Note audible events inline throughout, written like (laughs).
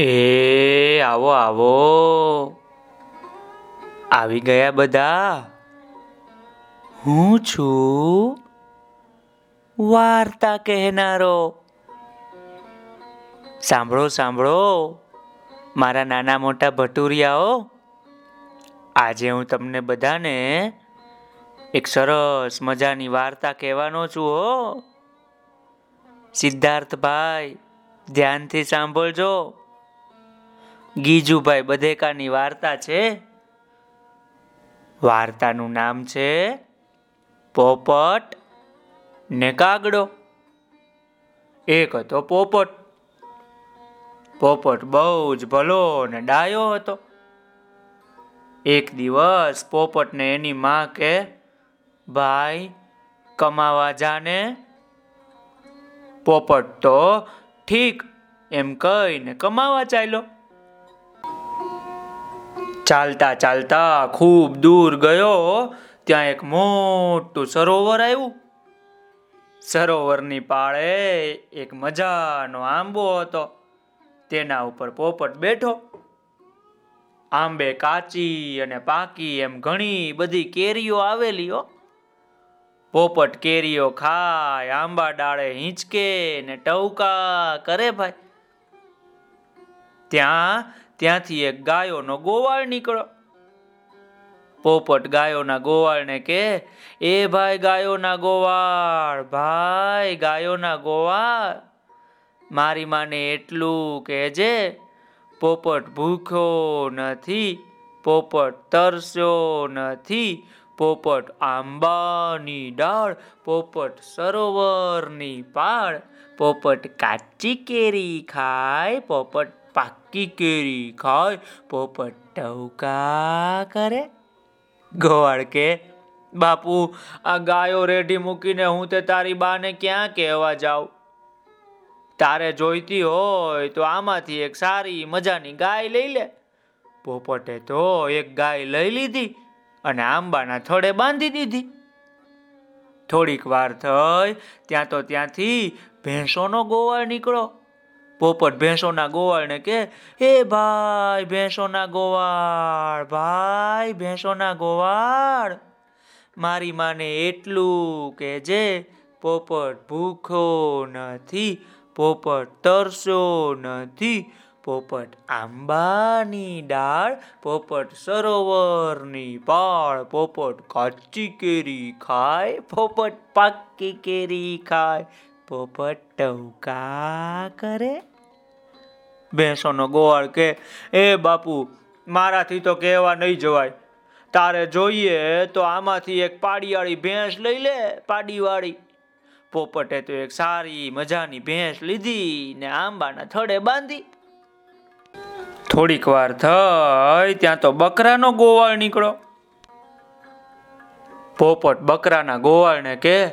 એ, આવો આવો. આવી ગયા બધા? હું છું વાર્તા કહેનારો. સાંભળો સાંભળો. મારા નાના મોટા ભટુરિયાઓ, આજે હું તમને બધાને એક સરસ મજાની વાર્તા કહેવાનો છું, હો. સિદ્ધાર્થભાઈ ધ્યાનથી સાંભળજો. ગીજુભાઈ બધેકાની વાર્તા છે. વાર્તાનું નામ છે પોપટ ને કાગડો. એક હતો પોપટ. પોપટ બહુ જ ભલો ને ડાયો હતો. એક દિવસ પોપટને એની માં કે, ભાઈ, કમાવા જાને? પોપટ તો ઠીક એમ કહીને કમાવા ચાલ્યો. ચાલતા ચાલતા ખૂબ દૂર ગયો, ત્યાં એક મોટું સરોવર આવ્યું. સરોવરની પાળે એક મજાનો આંબો હતો. તેના ઉપર પોપટ બેઠો. આંબે કાચી અને પાકી એમ ઘણી બધી કેરીઓ આવેલી હો. પોપટ કેરીઓ ખાય, આંબા ડાળે હિંચકે ને ટવકા કરે ભાઈ. ત્યાં ત્યાંથી એક ગાયોનો ગોવાળ નીકળો પોપટ ગાયોના ગોવાળને કે, એ ભાઈ ગાયોના ગોવાળ, ભાઈ ગાયોના ગોવાળ, મારી માને એટલું કહેજે. પોપટ ભૂખ્યો નથી, પોપટ તરસ્યો નથી, પોપટ આંબાની ડાળ, પોપટ સરોવરની પાળ, પોપટ કાચી કેરી ખાય, પોપટ પાકી કેરી ખાય પોપટ ટવકા કરે? ગોવાળ કે, બાપુ, આ ગાયો રેઢી મૂકીને હું તે તારી બાને ક્યાં કહેવા જાઉં? તારે જોઈતી હોય તો આમાંથી એક સારી મજાની ગાય લઈ લે. પોપટે તો એક ગાય લઈ લીધી અને આંબાના થડે બાંધી દીધી. થોડીક વાર થઈ, ત્યાં તો ત્યાંથી ભેંસોનો ગોવાળ નીકળો પોપટ ભેંસોના ગોવાળને કે એ ભાઈ ભેંસોના ગોવાળ, ભાઈ ભેંસોના ગોવાળ, મારી માને એટલું કે જે પોપટ ભૂખો નથી, પોપટ તરસો નથી, પોપટ આંબાની ડાળ, પોપટ સરોવરની પાળ, પોપટ કાચી કેરી ખાય, પોપટ પાકી કેરી ખાય, પોપટ ટવકા કરે. ભેંસોનો ગોવાળ કે, એ બાપુ, મારાથી તો કહેવા નહીં જવાય. તારે જોઈએ તો આમાંથી એક પાડીવાળી ભેંસ લઈ લે, પાડીવાળી. પોપટે તો એક સારી મજાની ભેંસ લીધી ને આંબાના થડે બાંધી. થોડીક વાર થઈ ત્યાં તો બકરાનો ગોવાળ નીકળો. પોપટ બકરાના ગોવાળને કે,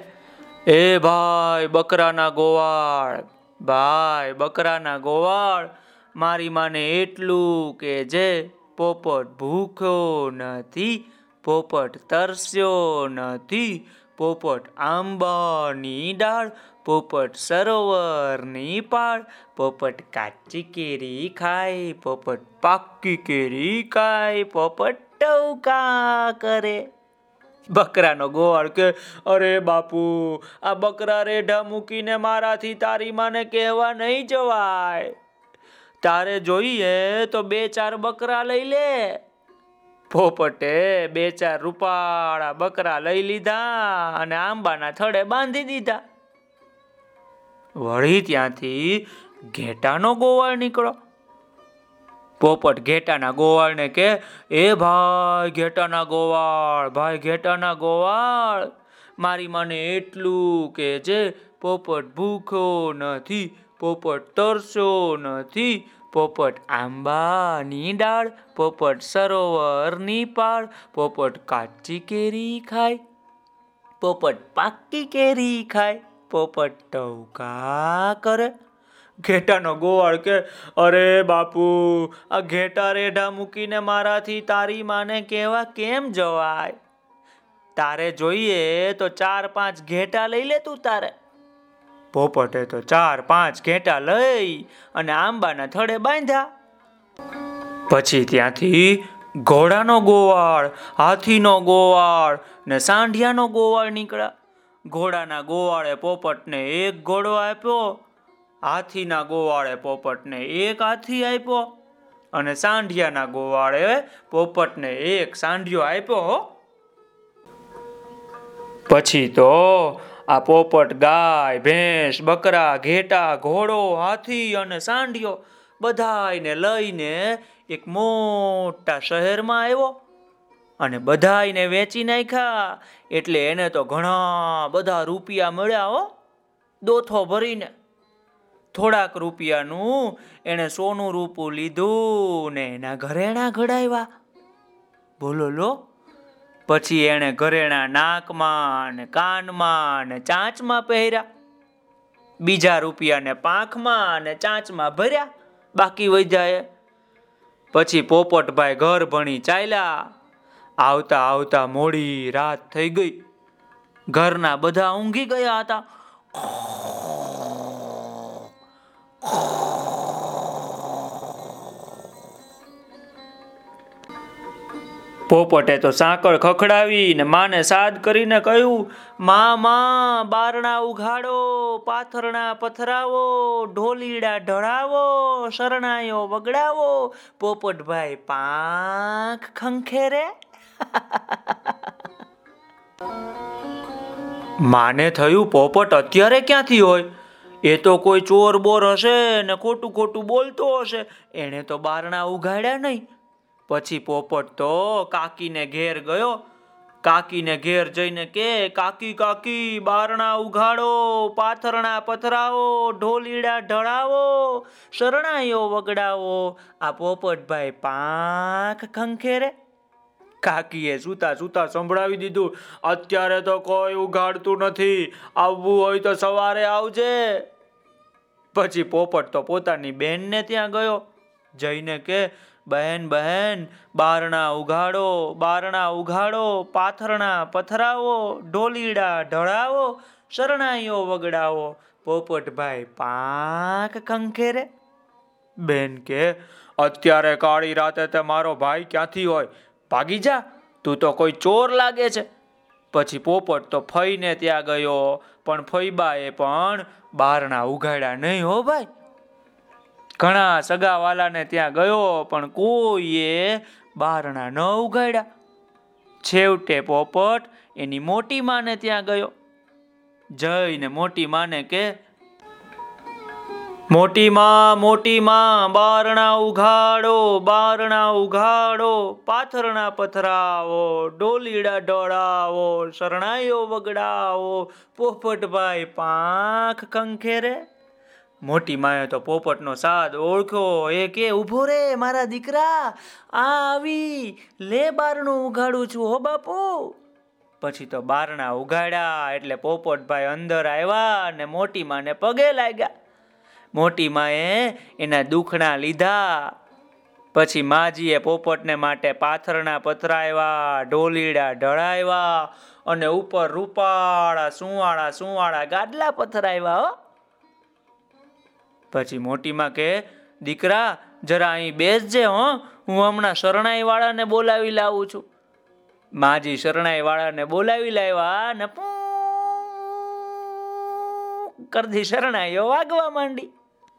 એ ભાઈ, બકરાના ગોવાળ, ભાઈ, બકરાના ગોવાળ મારી માને એટલું કે જે પોપટ ભૂખ્યો નથી, પોપટ તરસ્યો નથી, પોપટ આંબાની ડાળ, પોપટ સરોવરની પાળ, પોપટ કાચી કેરી ખાય, પોપટ પાકી કેરી ખાય, પોપટ ટવકા કરે. બકરાનો ગોળ કે, અરે બાપુ, આ બકરા રેઢા મૂકીને મારાથી તારી માને કહેવા નહીં જવાય. તારે જોઈએ તો બે ચાર બકરા લઈ લે. પોપટે બે ચાર રૂપાળા બકરા લઈ લીધા અને આંબાના થડે બાંધી દીધા. વળી ત્યાંથી ઘેટાનો ગોવાળ નીકળો પોપટ ઘેટાના ગોવાળને કે, એ ભાઈ ઘેટાના ગોવાળ, ભાઈ ઘેટાના ગોવાળ, મારી મને એટલું કે જે પોપટ ભૂખો નથી, પોપટ તરસો નથી પોપટ આંબાની ડાળ, પોપટ સરોવરની પાળ, પોપટ કાચી કેરી ખાય, પોપટ પાકી કેરી ખાય, પોપટ ટવકા કરે. ઘેટાનો ગોવાળ કે, અરે બાપુ, આ ઘેટા રેઢા મૂકીને મારાથી તારી માને કહેવા કેમ જવાય? તારે જોઈએ તો ચાર પાંચ ઘેટા લઈ લે તું તારે. પોપટે તો ચાર પાંચ ઘેટા લઈ અને આંબાના થડે બાંધ્યા. પછી ત્યાંથી ઘોડાનો ગોવાળ, હાથીનો ગોવાળ ને સાંઢિયાનો ગોવાળ નીકળ્યા. ઘોડાના ગોવાળે પોપટને એક ઘોડો આપ્યો, હાથીના ગોવાળે પોપટને એક હાથી આપ્યો અને સાંઢિયાના ગોવાળે પોપટને એક સાંઢિયો આપ્યો પછી તો આ પોપટ ગાય, ભેંસ, બકરા, ઘેટા, ઘોડો, હાથી અને સાંઢિયો બધાને લઈને એક મોટા શહેરમાં આવ્યો અને બધાને વેચી નાખ્યા. એટલે એને તો ઘણા બધા રૂપિયા મળ્યા હો, દોથો ભરીને. થોડાક રૂપિયાનું એણે સોનું રૂપું લીધું ને એના ઘરેણા ઘડાવ્યા. બોલો લો પછી એણે ઘરેણા નાકમાં ને કાનમાં ને ચાંચમાં પહેર્યા. બીજા રૂપિયાને પાંખમાં ને ચાંચમાં ભર્યા. બાકી વધ્યા પછી પોપટભાઈ ઘર ભણી ચાલ્યા. આવતા આવતા મોડી રાત થઈ ગઈ. ઘરના બધા ઊંઘી ગયા હતા. પોપટે તો સાંકળ ખખડાવી ને માને સાદ કરીને કહ્યું, મા મા, બારણા ઉઘાડો, પાથરણા પથરાવો, ઢોલીડા ઢળાવો શરણાયો વગડાવો. પોપટભાઈ પાંખ ખંખેરે માને થયું પોપટ અત્યારે ક્યાંથી હોય? એ તો કોઈ ચોર બોર હશે ને ખોટું ખોટું બોલતો હશે. એને તો બારણા ઉઘાડ્યા નહીં. પછી પોપટ તો કાકીને ઘેર ગયો. કાકીને ઘેર જઈને કે, કાકી કાકી, બારણા ઉઘાડો, પાથરણા પથરાવો, ઢોલીડા ઢળાવો, શરણાઈઓ વગડાવો. આ પોપટભાઈ પાંખ ખંખેરે કાકીએ સૂતા સૂતા સંભળાવી દીધું. અત્યારે તો કોઈ ઉઘાડતું નથી. આવવું હોય તો સવારે આવજે. પછી પોપટ તો પોતાની બેનને ત્યાં ગયો. જઈને કે બહેન બહેન, બારણા ઉઘાડો બારણા ઉઘાડો, પાથરણા પથરાવો, ઢોલીડા ઢળાવો, શરણાઈઓ વગડાવો. પોપટભાઈ પાંખ કંખેરે. બેન કે, અત્યારે કાળી રાતે તે મારો ભાઈ ક્યાંથી હોય? ભાગી જા, તું તો કોઈ ચોર લાગે છે. પછી પોપટ તો ફઈને ત્યાં ગયો, પણ ફઈબાએ પણ બારણા ઉઘાડ્યા નહીં હો ભાઈ. ઘણા સગાવાલાને ત્યાં ગયો, પણ કોઈએ બારણા ન ઉગાડ્યા છેવટે પોપટ એની મોટી માને ત્યાં ગયો. જઈને મોટી માને કે, મોટી માં મોટી માં, બારણા ઉઘાડો બારણા ઉઘાડો, પાથરણા પથરાવો, ડોલીડા ડોળાવો, શરણાઈઓ વગડાવો. પોપટભાઈ પાંખ કંખેરે મોટી માએ તો પોપટનો સાદ ઓળખ્યો. એ કે ઊભો રે મારા દીકરા. આ આવી. લે બારણું ઉઘાડું છું હો બાપુ. પછી તો બારણા ઉઘાડ્યા એટલે પોપટભાઈ અંદર આવ્યા અને મોટી માને પગે લાગ્યા. મોટી માએ એના દુખણા લીધા. પછી માજીએ પોપટને માટે પાથરના પથરાવ્યા, ઢોલીડા ઢળાવ્યા અને ઉપર રૂપાળા, સુવાળા સુવાળા ગાડલા પથરાવ્યા હો. પછી મોટીમાં કે, દીકરા, જરા અહીં બેસજે, હો. હું હમણાં શરણાઈ વાળાને બોલાવી લાવું છું. માજી શરણાઈ વાળાને બોલાવી લાવ્યા ને કરતી શરણાઈઓ વાગવા માંડી.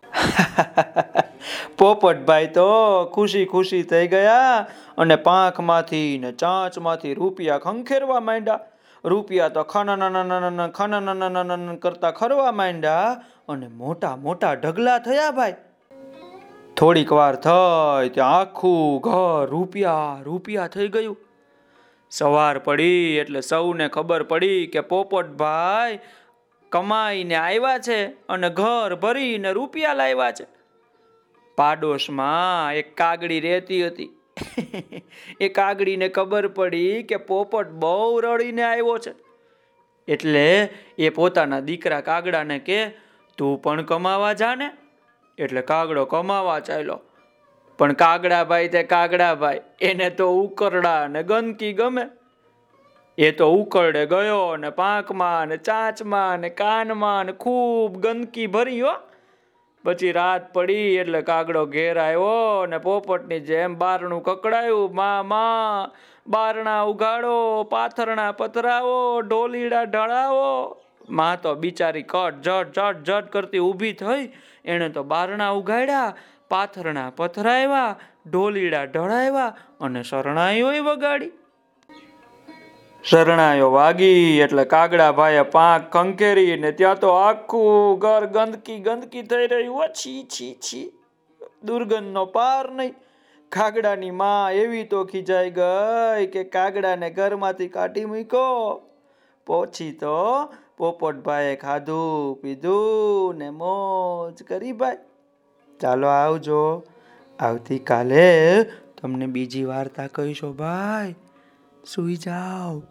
(laughs) પોપટભાઈ તો ખુશી ખુશી થઈ ગયા અને પાંખમાંથી ને ચાંચમાંથી રૂપિયા ખંખેરવા માંડ્યા. રૂપિયા તો ખનન ખનન કરતા ખરવા માંડ્યા અને મોટા મોટા ઢગલા થયા ભાઈ. થોડીક વાર થઈ ત્યાં આખું ઘર રૂપિયા રૂપિયા થઈ ગયું. સવાર પડી એટલે સૌને ખબર પડી કે પોપટભાઈ કમાઈને આવ્યા છે અને ઘર ભરીને રૂપિયા લાવ્યા છે. પાડોશમાં એક કાગડી રહેતી હતી. (laughs) એ કાગડીને ખબર પડી કે પોપટ બહુ રડીને આવ્યો છે. એટલે એ પોતાના દીકરા કાગડાને કે, તું પણ કમાવા જા ને એટલે કાગડો કમાવા ચાલ્યો. પણ કાગડાભાઈ તે કાગડાભાઈ, એને તો ઉકરડા ને ગંદકી ગમે. એ તો ઉકરડે ગયો ને પાંખમાં ને ચાંચમાં ને કાનમાં ને ખૂબ ગંદકી ભરી હો. પછી રાત પડી એટલે કાગડો ઘેર આવ્યો ને પોપટની જેમ બારણું કકડાયું, મા મા, બારણા ઉગાડો પાથરણા પથરાવો, ઢોલીડા ઢળાવો. મા તો બિચારી કટ, જટ જટ જટ કરતી ઊભી થઈ. એણે તો બારણા ઉગાડ્યા પાથરણા પથરાવ્યા, ઢોલીડા ઢળાવ્યા અને શરણાઈઓય વગાડી. શરણાયો વાગી એટલે કાગડા ભાઈએ પાંખ કંકેરી ને ત્યાં તો આખું ઘર ગંદકી ગંદકી થઈ રહ્યું હો છી છી છી. દુર્ગંધનો પાર નહીં. કાગડાની માં એવી તો ખીજાઈ ગઈ કે કાગડાને ઘરમાંથી કાઢી મૂક્યો. પછી તો પોપટભાઈએ ખાધું, પીધું ને મોજ કરી ભાઈ. ચાલો આવજો. આવતીકાલે તમને બીજી વાર્તા કહીશો ભાઈ. 睡觉。